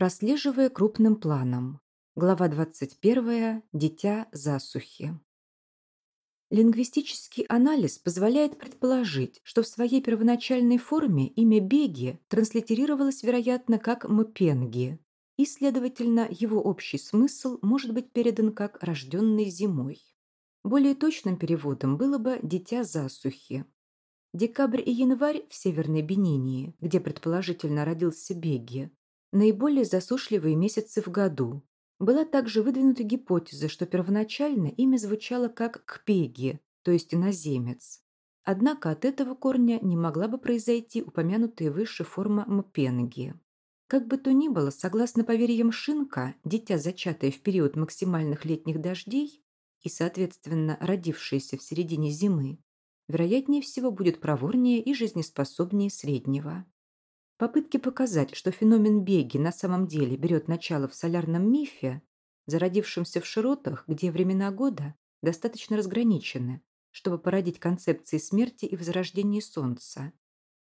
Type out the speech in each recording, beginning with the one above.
Прослеживая крупным планом. Глава 21. Дитя засухи. Лингвистический анализ позволяет предположить, что в своей первоначальной форме имя Беги транслитерировалось, вероятно, как Мпенги, и, следовательно, его общий смысл может быть передан как «рожденный зимой». Более точным переводом было бы «дитя засухи». Декабрь и январь в Северной Бенинии, где предположительно родился Беги, наиболее засушливые месяцы в году. Была также выдвинута гипотеза, что первоначально имя звучало как «кпеги», то есть «иноземец». Однако от этого корня не могла бы произойти упомянутая выше форма «мпенги». Как бы то ни было, согласно поверьям Шинка, дитя, зачатое в период максимальных летних дождей и, соответственно, родившееся в середине зимы, вероятнее всего будет проворнее и жизнеспособнее среднего. Попытки показать, что феномен беги на самом деле берет начало в солярном мифе, зародившемся в широтах, где времена года достаточно разграничены, чтобы породить концепции смерти и возрождения Солнца,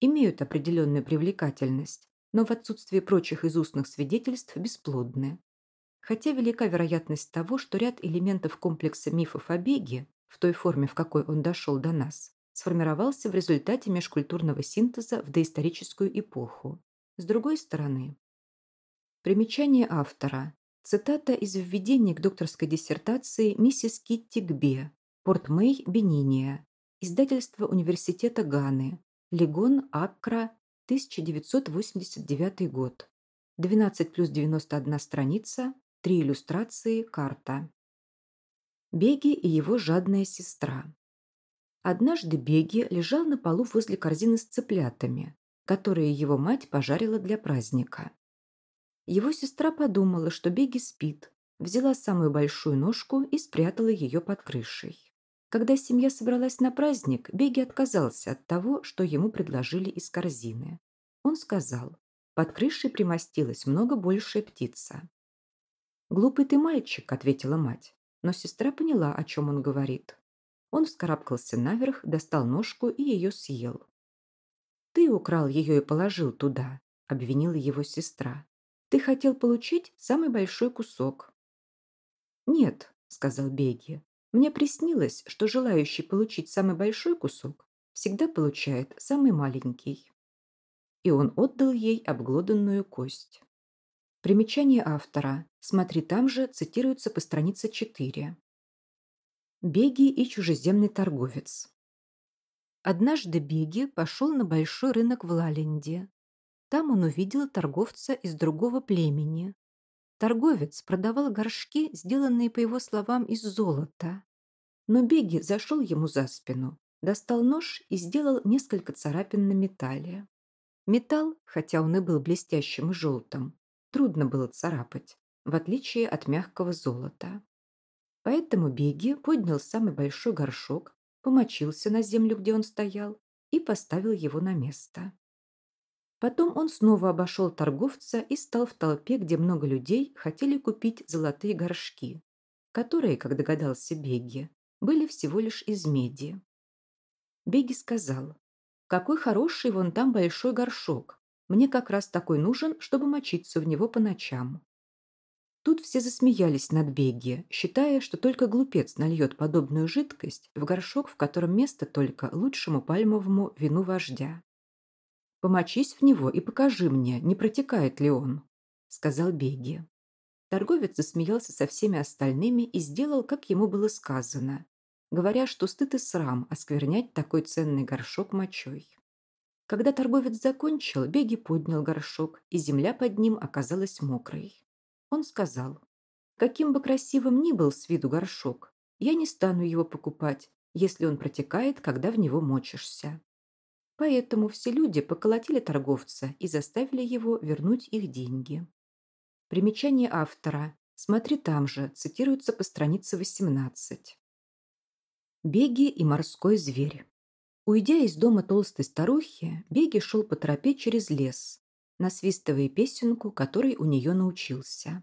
имеют определенную привлекательность, но в отсутствии прочих из устных свидетельств бесплодны. Хотя велика вероятность того, что ряд элементов комплекса мифов о беге, в той форме, в какой он дошел до нас, сформировался в результате межкультурного синтеза в доисторическую эпоху. С другой стороны, примечание автора. Цитата из введения к докторской диссертации миссис Китти Гбе, Порт Мэй, Бениния, издательство Университета Ганы, Легон, Аккра, 1989 год. 12 плюс 91 страница, три иллюстрации, карта. Беги и его жадная сестра. Однажды Беги лежал на полу возле корзины с цыплятами, которые его мать пожарила для праздника. Его сестра подумала, что Беги спит, взяла самую большую ножку и спрятала ее под крышей. Когда семья собралась на праздник, Беги отказался от того, что ему предложили из корзины. Он сказал, под крышей примостилась много большая птица. «Глупый ты мальчик», — ответила мать, но сестра поняла, о чем он говорит. Он вскарабкался наверх, достал ножку и ее съел. «Ты украл ее и положил туда», — обвинила его сестра. «Ты хотел получить самый большой кусок». «Нет», — сказал Беги, — «мне приснилось, что желающий получить самый большой кусок всегда получает самый маленький». И он отдал ей обглоданную кость. Примечание автора. Смотри, там же цитируется по странице 4. Беги и чужеземный торговец. Однажды Беги пошел на большой рынок в Лаленде. Там он увидел торговца из другого племени. Торговец продавал горшки, сделанные, по его словам, из золота. Но Беги зашел ему за спину, достал нож и сделал несколько царапин на металле. Металл, хотя он и был блестящим и желтым, трудно было царапать, в отличие от мягкого золота. Поэтому Беги поднял самый большой горшок, помочился на землю, где он стоял, и поставил его на место. Потом он снова обошел торговца и стал в толпе, где много людей хотели купить золотые горшки, которые, как догадался Беги, были всего лишь из меди. Беги сказал, «Какой хороший вон там большой горшок. Мне как раз такой нужен, чтобы мочиться в него по ночам. Тут все засмеялись над Бегги, считая, что только глупец нальет подобную жидкость в горшок, в котором место только лучшему пальмовому вину вождя. «Помочись в него и покажи мне, не протекает ли он», — сказал Бегги. Торговец засмеялся со всеми остальными и сделал, как ему было сказано, говоря, что стыд и срам осквернять такой ценный горшок мочой. Когда торговец закончил, Беги поднял горшок, и земля под ним оказалась мокрой. Он сказал, каким бы красивым ни был с виду горшок, я не стану его покупать, если он протекает, когда в него мочишься. Поэтому все люди поколотили торговца и заставили его вернуть их деньги. Примечание автора. Смотри там же, цитируется по странице 18. Беги и морской зверь. Уйдя из дома толстой старухи, Беги шел по тропе через лес, насвистывая песенку, которой у нее научился.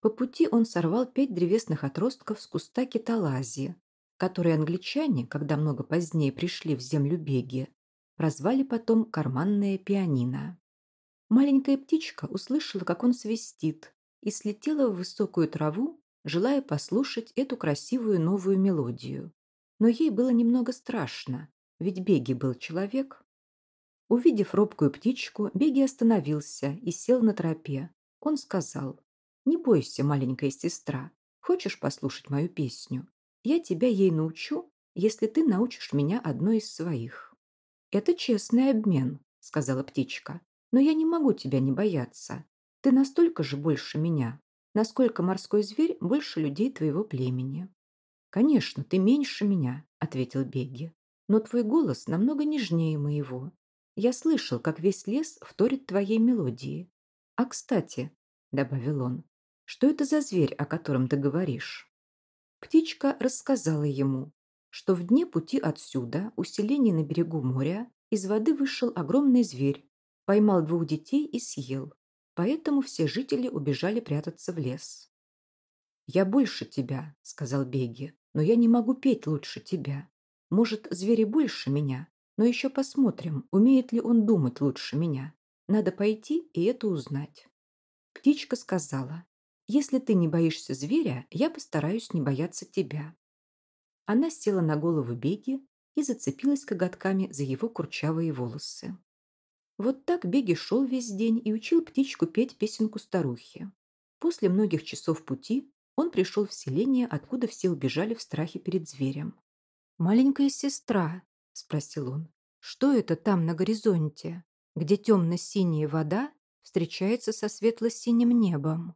По пути он сорвал пять древесных отростков с куста киталази, которые англичане, когда много позднее пришли в землю беги, прозвали потом «карманное пианино». Маленькая птичка услышала, как он свистит, и слетела в высокую траву, желая послушать эту красивую новую мелодию. Но ей было немного страшно, ведь Беги был человек. Увидев робкую птичку, Беги остановился и сел на тропе. Он сказал, «Не бойся, маленькая сестра, хочешь послушать мою песню? Я тебя ей научу, если ты научишь меня одной из своих». «Это честный обмен», — сказала птичка, «но я не могу тебя не бояться. Ты настолько же больше меня, насколько морской зверь больше людей твоего племени». «Конечно, ты меньше меня», — ответил Беги, «но твой голос намного нежнее моего. Я слышал, как весь лес вторит твоей мелодии. А, кстати, — добавил он, — что это за зверь, о котором ты говоришь?» Птичка рассказала ему, что в дне пути отсюда, у селения на берегу моря, из воды вышел огромный зверь, поймал двух детей и съел. Поэтому все жители убежали прятаться в лес. «Я больше тебя», — сказал Беги, — «но я не могу петь лучше тебя. Может, звери больше меня, но еще посмотрим, умеет ли он думать лучше меня. Надо пойти и это узнать». Птичка сказала, «Если ты не боишься зверя, я постараюсь не бояться тебя». Она села на голову Беги и зацепилась коготками за его курчавые волосы. Вот так Беги шел весь день и учил птичку петь песенку старухи. После многих часов пути он пришел в селение, откуда все убежали в страхе перед зверем. «Маленькая сестра», — спросил он, — «что это там на горизонте, где темно-синяя вода встречается со светло-синим небом?»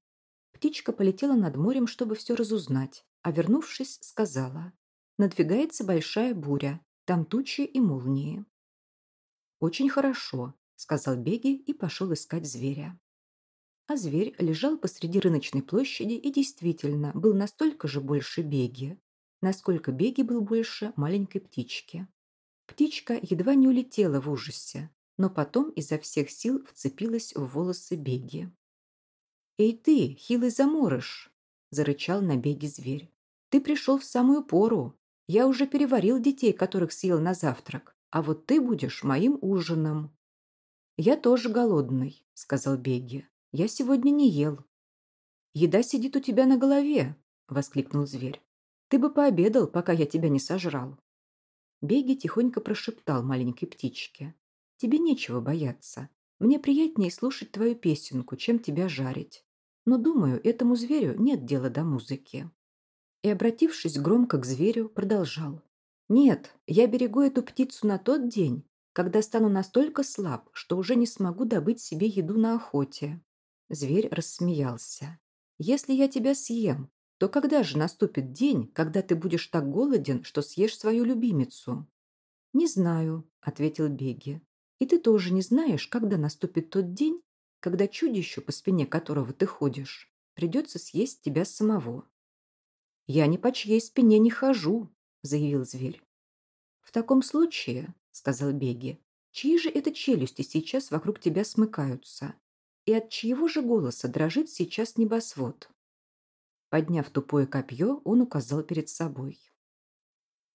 Птичка полетела над морем, чтобы все разузнать, а вернувшись, сказала, Надвигается большая буря. Там тучи и молнии. «Очень хорошо», — сказал Беги и пошел искать зверя. А зверь лежал посреди рыночной площади и действительно был настолько же больше Беги, насколько Беги был больше маленькой птички. Птичка едва не улетела в ужасе, но потом изо всех сил вцепилась в волосы Беги. «Эй ты, хилый заморыш!» – зарычал на Беги зверь. «Ты пришел в самую пору. Я уже переварил детей, которых съел на завтрак, а вот ты будешь моим ужином». «Я тоже голодный», — сказал Бегги. «Я сегодня не ел». «Еда сидит у тебя на голове», — воскликнул зверь. «Ты бы пообедал, пока я тебя не сожрал». Беги тихонько прошептал маленькой птичке. «Тебе нечего бояться. Мне приятнее слушать твою песенку, чем тебя жарить. Но, думаю, этому зверю нет дела до музыки» и, обратившись громко к зверю, продолжал. «Нет, я берегу эту птицу на тот день, когда стану настолько слаб, что уже не смогу добыть себе еду на охоте». Зверь рассмеялся. «Если я тебя съем, то когда же наступит день, когда ты будешь так голоден, что съешь свою любимицу?» «Не знаю», — ответил Беги. «И ты тоже не знаешь, когда наступит тот день, когда чудищу, по спине которого ты ходишь, придется съесть тебя самого». «Я ни по чьей спине не хожу», — заявил зверь. «В таком случае», — сказал Беги, «чьи же это челюсти сейчас вокруг тебя смыкаются? И от чьего же голоса дрожит сейчас небосвод?» Подняв тупое копье, он указал перед собой.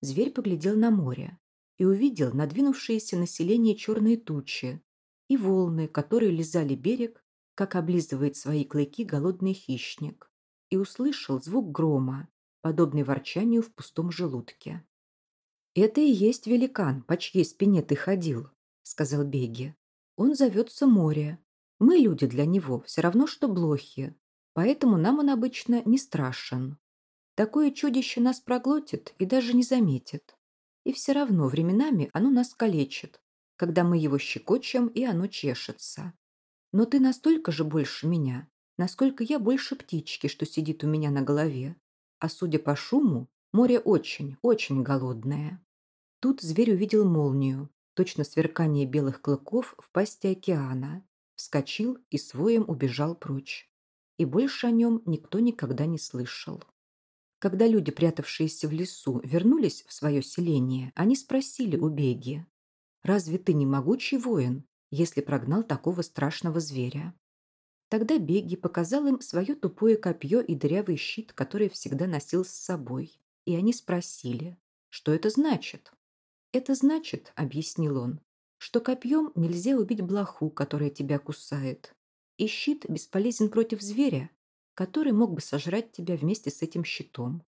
Зверь поглядел на море и увидел надвинувшиеся население черные тучи и волны, которые лизали берег, как облизывает свои клыки голодный хищник, и услышал звук грома, подобный ворчанию в пустом желудке. «Это и есть великан, по чьей спине ты ходил», — сказал Беги. «Он зовется море. Мы, люди для него, все равно, что блохи, поэтому нам он обычно не страшен. Такое чудище нас проглотит и даже не заметит. И все равно временами оно нас калечит, когда мы его щекочем, и оно чешется. Но ты настолько же больше меня, насколько я больше птички, что сидит у меня на голове а судя по шуму, море очень, очень голодное. Тут зверь увидел молнию, точно сверкание белых клыков в пасти океана, вскочил и своим убежал прочь. И больше о нем никто никогда не слышал. Когда люди, прятавшиеся в лесу, вернулись в свое селение, они спросили у Беги, «Разве ты не могучий воин, если прогнал такого страшного зверя?» Тогда Бегги показал им свое тупое копье и дырявый щит, который всегда носил с собой. И они спросили, что это значит? «Это значит, — объяснил он, что копьем нельзя убить блоху, которая тебя кусает, и щит бесполезен против зверя, который мог бы сожрать тебя вместе с этим щитом.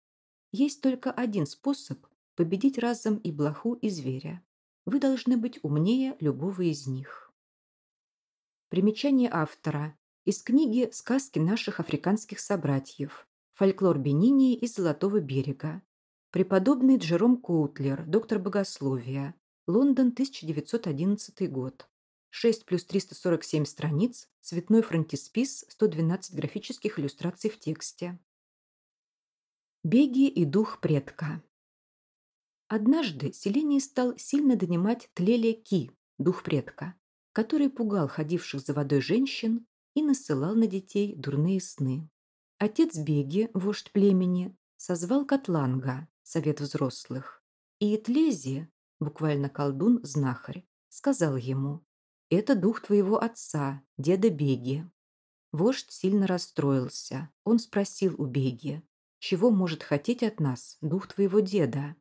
Есть только один способ победить разом и блоху, и зверя. Вы должны быть умнее любого из них. Примечание автора. Из книги «Сказки наших африканских собратьев. Фольклор Бенинии из Золотого берега». Преподобный Джером Коутлер, доктор богословия. Лондон, 1911 год. 6 плюс 347 страниц, цветной фронтиспис, 112 графических иллюстраций в тексте. Беги и дух предка. Однажды селение стал сильно донимать Тлелия Ки, дух предка, который пугал ходивших за водой женщин и насылал на детей дурные сны. Отец Беги, вождь племени, созвал Катланга, совет взрослых, и Итлези, буквально колдун-знахарь, сказал ему, «Это дух твоего отца, деда Беги». Вождь сильно расстроился. Он спросил у Беги, «Чего может хотеть от нас дух твоего деда?»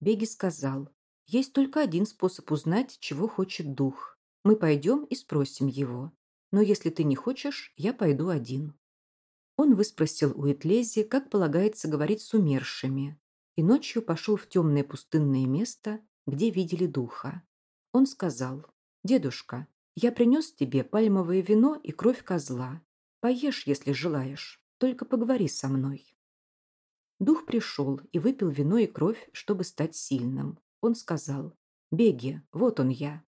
Беги сказал, «Есть только один способ узнать, чего хочет дух. Мы пойдем и спросим его. Но если ты не хочешь, я пойду один». Он выспросил у Этлези, как полагается говорить с умершими, и ночью пошел в темное пустынное место, где видели духа. Он сказал, «Дедушка, я принес тебе пальмовое вино и кровь козла. Поешь, если желаешь, только поговори со мной». Дух пришел и выпил вино и кровь, чтобы стать сильным. Он сказал, «Беги, вот он я».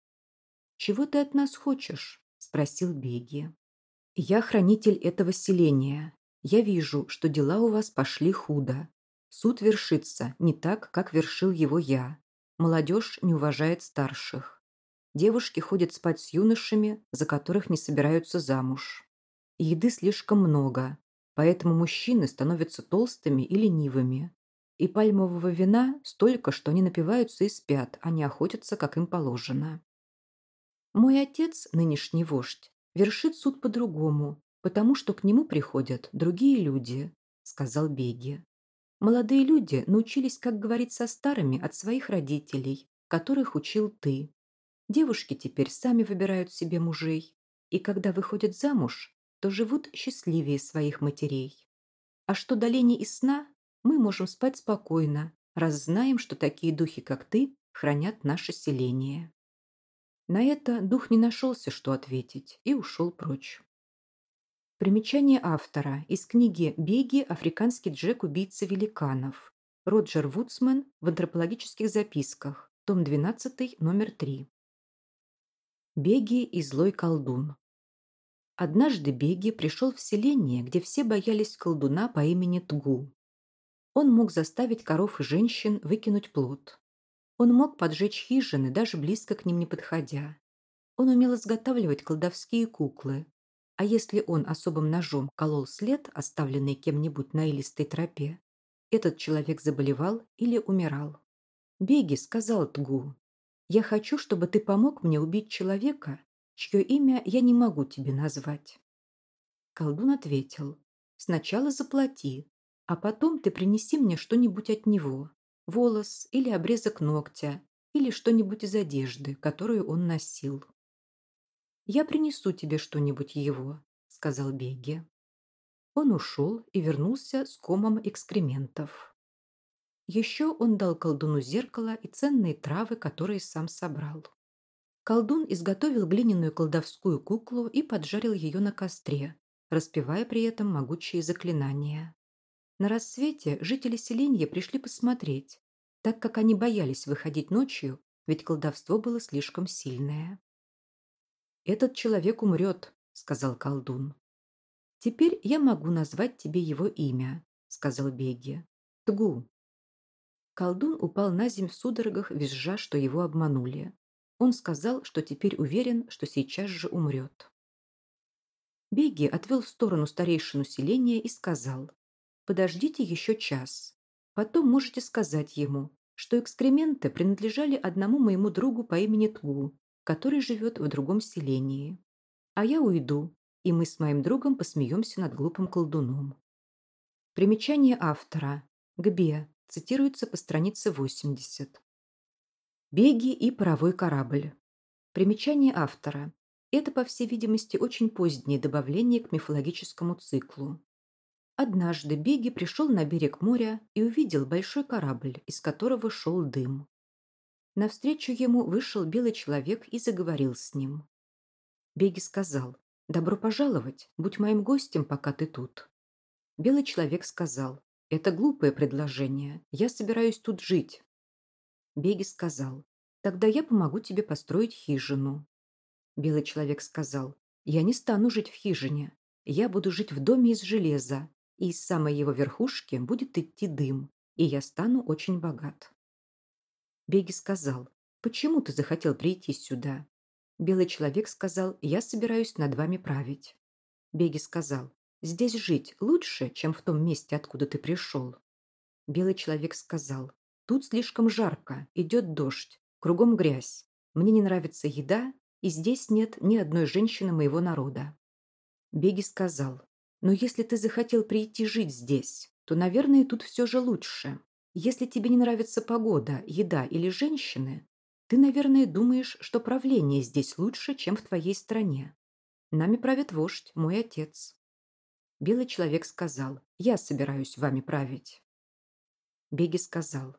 «Чего ты от нас хочешь?» – спросил Беги. «Я хранитель этого селения. Я вижу, что дела у вас пошли худо. Суд вершится не так, как вершил его я. Молодежь не уважает старших. Девушки ходят спать с юношами, за которых не собираются замуж. Еды слишком много, Поэтому мужчины становятся толстыми и ленивыми. И пальмового вина столько, что они напиваются и спят, а не охотятся, как им положено. Мой отец, нынешний вождь, вершит суд по-другому, потому что к нему приходят другие люди, сказал Беги. Молодые люди научились, как говорить со старыми от своих родителей, которых учил ты. Девушки теперь сами выбирают себе мужей, и когда выходят замуж, то живут счастливее своих матерей. А что до лени и сна, мы можем спать спокойно, раз знаем, что такие духи, как ты, хранят наше селение. На это дух не нашелся, что ответить, и ушел прочь. Примечание автора из книги «Беги. Африканский Джек. Убийца великанов». Роджер Вудсман в антропологических записках. Том 12, номер 3. Беги и злой колдун. Однажды Беги пришел в селение, где все боялись колдуна по имени Тгу. Он мог заставить коров и женщин выкинуть плод. Он мог поджечь хижины, даже близко к ним не подходя. Он умел изготавливать колдовские куклы. А если он особым ножом колол след, оставленный кем-нибудь на илистой тропе, этот человек заболевал или умирал. Беги сказал Тгу, «Я хочу, чтобы ты помог мне убить человека, чье имя я не могу тебе назвать. Колдун ответил, сначала заплати, а потом ты принеси мне что-нибудь от него, волос или обрезок ногтя, или что-нибудь из одежды, которую он носил. «Я принесу тебе что-нибудь его», — сказал Беги. Он ушел и вернулся с комом экскрементов. Еще он дал колдуну зеркало и ценные травы, которые сам собрал. Колдун изготовил глиняную колдовскую куклу и поджарил ее на костре, распевая при этом могучие заклинания. На рассвете жители селения пришли посмотреть, так как они боялись выходить ночью, ведь колдовство было слишком сильное. «Этот человек умрет», — сказал колдун. «Теперь я могу назвать тебе его имя», — сказал Беги. «Тгу». Колдун упал на земь в судорогах, визжа, что его обманули. Он сказал, что теперь уверен, что сейчас же умрет. Беги отвел в сторону старейшину селения и сказал, «Подождите еще час. Потом можете сказать ему, что экскременты принадлежали одному моему другу по имени Тгу, который живет в другом селении. А я уйду, и мы с моим другом посмеемся над глупым колдуном». Примечание автора. Гбе. Цитируется по странице 80. Беги и паровой корабль. Примечание автора. Это, по всей видимости, очень позднее добавление к мифологическому циклу. Однажды Беги пришел на берег моря и увидел большой корабль, из которого шел дым. Навстречу ему вышел белый человек и заговорил с ним. Беги сказал, «Добро пожаловать, будь моим гостем, пока ты тут». Белый человек сказал, «Это глупое предложение, я собираюсь тут жить». Беги сказал, «Тогда я помогу тебе построить хижину». Белый человек сказал, «Я не стану жить в хижине, я буду жить в доме из железа, и из самой его верхушки будет идти дым, и я стану очень богат. Беги сказал, почему ты захотел прийти сюда? Белый человек сказал, я собираюсь над вами править. Беги сказал, здесь жить лучше, чем в том месте, откуда ты пришел. Белый человек сказал, тут слишком жарко, идет дождь, кругом грязь. Мне не нравится еда, и здесь нет ни одной женщины моего народа. Беги сказал, но если ты захотел прийти жить здесь, то, наверное, тут все же лучше. Если тебе не нравится погода, еда или женщины, ты, наверное, думаешь, что правление здесь лучше, чем в твоей стране. Нами правит вождь, мой отец. Белый человек сказал, я собираюсь вами править. Беги сказал,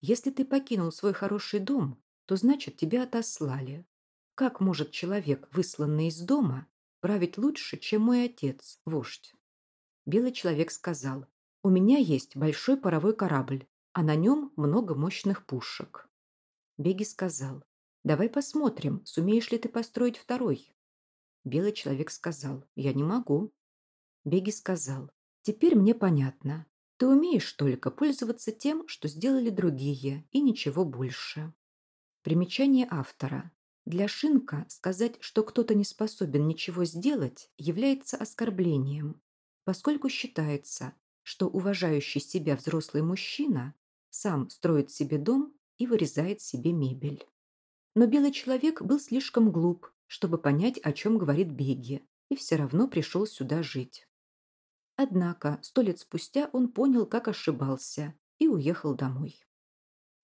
если ты покинул свой хороший дом, то значит тебя отослали. Как может человек, высланный из дома, править лучше, чем мой отец, вождь. Белый человек сказал, у меня есть большой паровой корабль, а на нем много мощных пушек. Беги сказал, давай посмотрим, сумеешь ли ты построить второй. Белый человек сказал, я не могу. Беги сказал, теперь мне понятно. Ты умеешь только пользоваться тем, что сделали другие, и ничего больше. Примечание автора. Для Шинка сказать, что кто-то не способен ничего сделать, является оскорблением, поскольку считается, что уважающий себя взрослый мужчина сам строит себе дом и вырезает себе мебель. Но белый человек был слишком глуп, чтобы понять, о чем говорит Беги, и все равно пришел сюда жить. Однако сто лет спустя он понял, как ошибался, и уехал домой.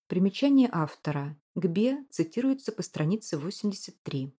Примечание автора. Гбе цитируется по странице 83.